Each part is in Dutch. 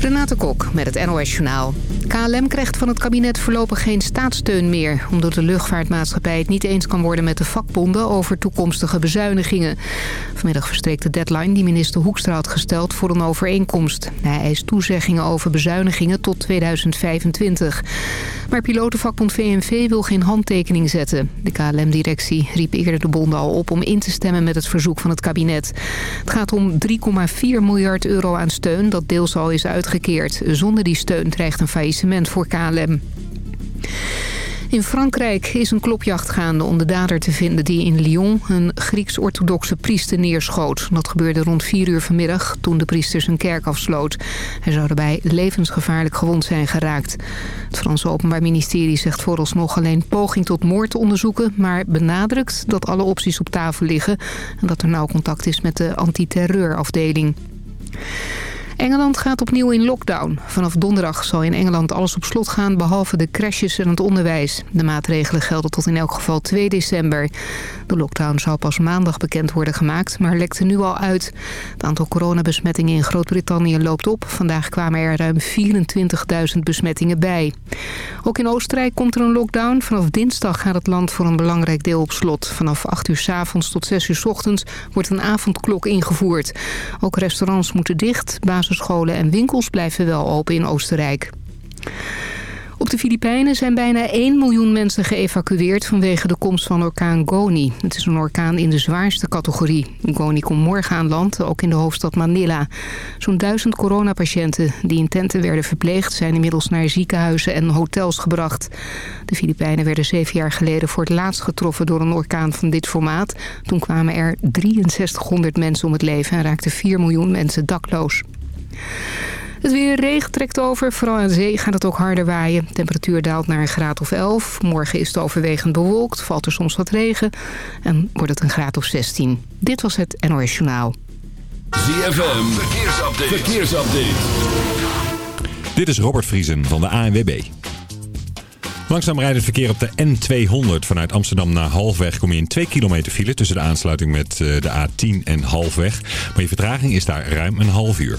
Renate Kok met het NOS Journaal. KLM krijgt van het kabinet voorlopig geen staatssteun meer... omdat de luchtvaartmaatschappij het niet eens kan worden met de vakbonden... over toekomstige bezuinigingen. Vanmiddag verstreekt de deadline die minister Hoekstra had gesteld voor een overeenkomst. Hij eist toezeggingen over bezuinigingen tot 2025. Maar pilotenvakbond VNV wil geen handtekening zetten. De KLM-directie riep eerder de bonden al op om in te stemmen met het verzoek van het kabinet. Het gaat om 3,4 miljard euro aan steun dat deels al is uitgegeven zonder die steun dreigt een faillissement voor KLM. In Frankrijk is een klopjacht gaande om de dader te vinden die in Lyon een Grieks-orthodoxe priester neerschoot. Dat gebeurde rond 4 uur vanmiddag toen de priester zijn kerk afsloot. Hij zou daarbij levensgevaarlijk gewond zijn geraakt. Het Franse Openbaar Ministerie zegt vooralsnog alleen poging tot moord te onderzoeken... maar benadrukt dat alle opties op tafel liggen en dat er nauw contact is met de antiterreurafdeling. Engeland gaat opnieuw in lockdown. Vanaf donderdag zal in Engeland alles op slot gaan behalve de crashes en het onderwijs. De maatregelen gelden tot in elk geval 2 december. De lockdown zou pas maandag bekend worden gemaakt, maar lekte nu al uit. Het aantal coronabesmettingen in Groot-Brittannië loopt op. Vandaag kwamen er ruim 24.000 besmettingen bij. Ook in Oostenrijk komt er een lockdown. Vanaf dinsdag gaat het land voor een belangrijk deel op slot. Vanaf 8 uur s avonds tot 6 uur s ochtends wordt een avondklok ingevoerd. Ook restaurants moeten dicht, basisscholen en winkels blijven wel open in Oostenrijk. Op de Filipijnen zijn bijna 1 miljoen mensen geëvacueerd vanwege de komst van orkaan Goni. Het is een orkaan in de zwaarste categorie. Goni komt morgen aan land, ook in de hoofdstad Manila. Zo'n duizend coronapatiënten die in tenten werden verpleegd... zijn inmiddels naar ziekenhuizen en hotels gebracht. De Filipijnen werden zeven jaar geleden voor het laatst getroffen... door een orkaan van dit formaat. Toen kwamen er 6300 mensen om het leven en raakten 4 miljoen mensen dakloos. Het weer regen trekt over. Vooral aan zee gaat het ook harder waaien. De temperatuur daalt naar een graad of 11. Morgen is het overwegend bewolkt. Valt er soms wat regen. En wordt het een graad of 16. Dit was het NOS Journaal. ZFM. Verkeersupdate. Verkeersupdate. Dit is Robert Vriesen van de ANWB. Langzaam rijdt het verkeer op de N200 vanuit Amsterdam naar Halfweg. Kom je in 2 kilometer file tussen de aansluiting met eh, de A10 en Halfweg. Maar je vertraging is daar ruim een half uur.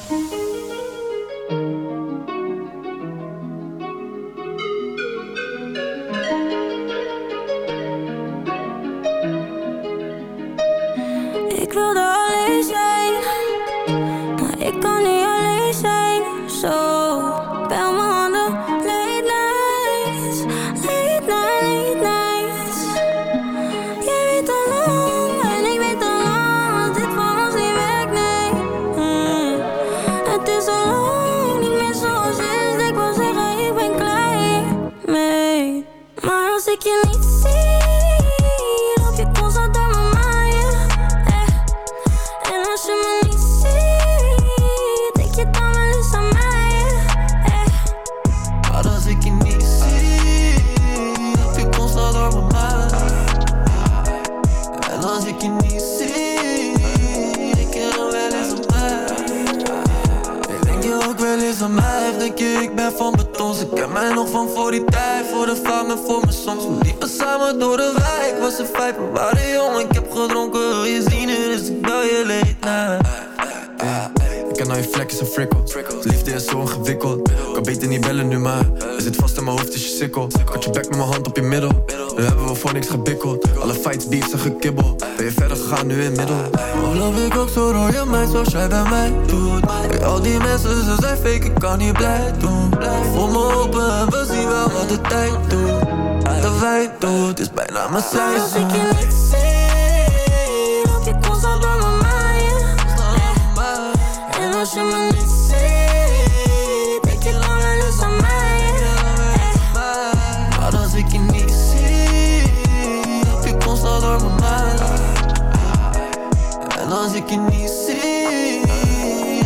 can niet see?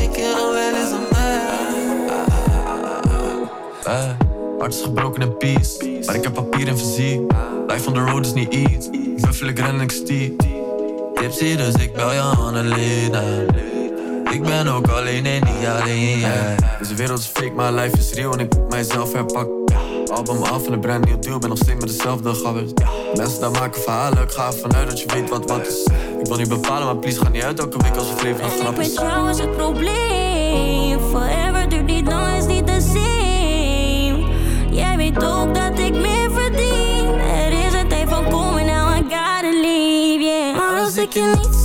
Ik wil wel eens een. Eh, hart is gebroken en peace. Maar ik heb papier en fysiek. Life on the road is niet iets. Buffel ik ren ik. Tipsy, dus ik bel je Annelena. Ik ben ook alleen en niet alleen. Deze wereld is fake, maar life is real en ik moet mijzelf herpakken album af en een brand nieuw deal, ben nog steeds met dezelfde gabbers. Mensen daar maken verhalen, ik ga vanuit dat je weet wat wat is. Ik wil niet bepalen, maar please ga niet uit elke week als we leven nog grap Ik ben jou is het probleem, forever duurt niet lang, is niet de same. Jij weet ook dat ik meer verdien. Er is een tijd van komen, now I gotta leave, yeah. Maar als ik je niet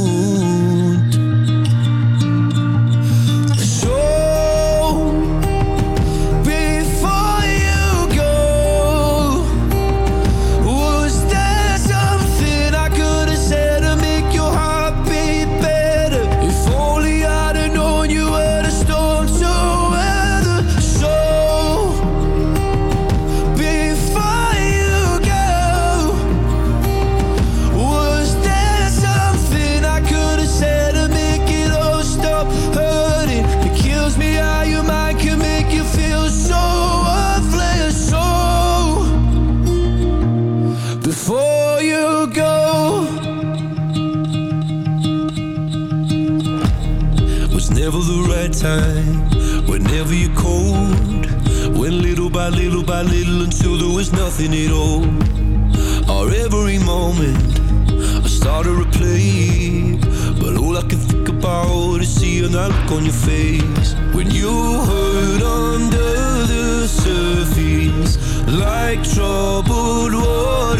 Little by little until there was nothing at all. Our every moment, I started to play, but all I can think about is seeing that look on your face. When you hurt under the surface, like troubled water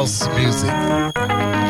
House music.